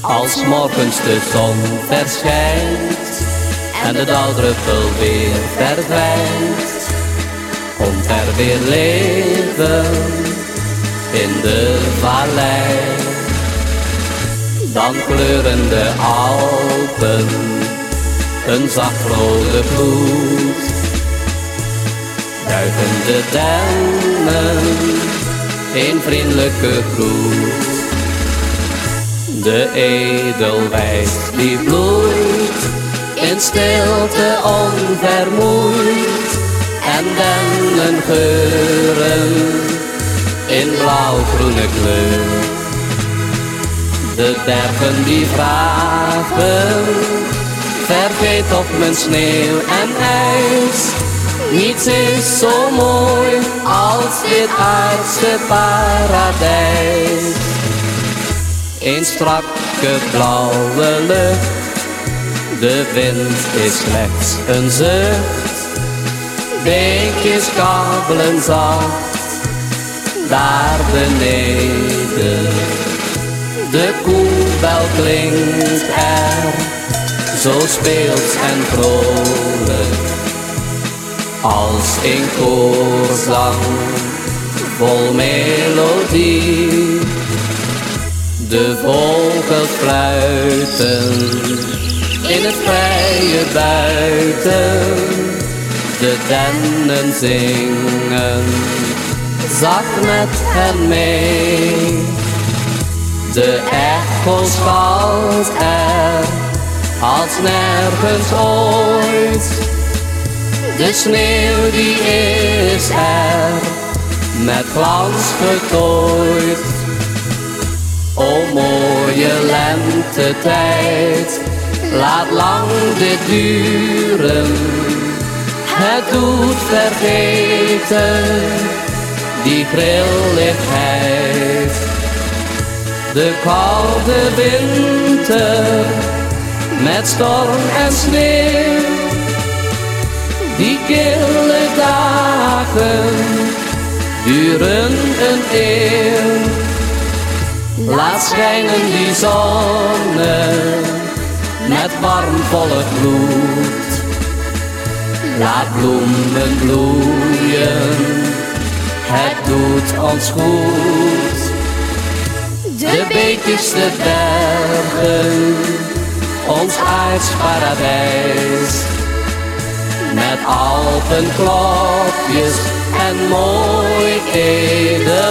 Als morgens de zon verschijnt en de dauwdruppel weer verdwijnt, komt er weer leven in de vallei. Dan kleuren de Alpen een rode gloed. De dennen een vriendelijke groet. De edelwijs die bloeit in stilte onvermoeid en dennen geuren in blauw-groene kleur. De bergen die vragen, vergeet op mijn sneeuw en ijs. Niets is zo mooi als dit aardse paradijs. Een strakke blauwe lucht, de wind is slechts een zucht. Beekjes kabbelen zacht, daar beneden. De koebel klinkt er, zo speels en vrolijk. Als een koorzang vol melodie. De vogels fluiten in het vrije buiten. De dennen zingen zacht met hen mee. De echo valt er als nergens ooit. De sneeuw die is er met glans getooid. O mooie lentetijd, laat lang dit duren. Het doet vergeten die grilligheid. De koude winter met storm en sneeuw. Die kille dagen duren een eeuw. Laat schijnen die zonne met warmvolle gloed. Laat bloemen bloeien, het doet ons goed. De beekjes, de bergen, ons aards paradijs met alpenklokjes en mooi edelwerk.